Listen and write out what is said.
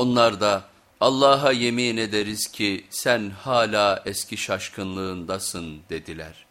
Onlar da Allah'a yemin ederiz ki sen hala eski şaşkınlığındasın dediler.